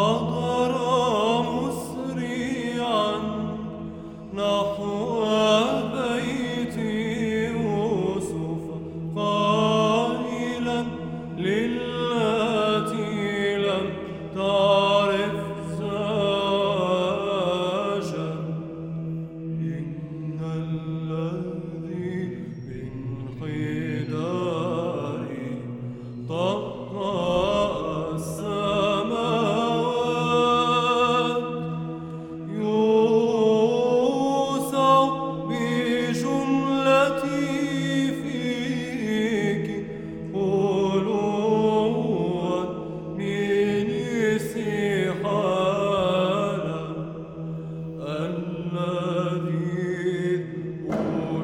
حضر مسريا نحو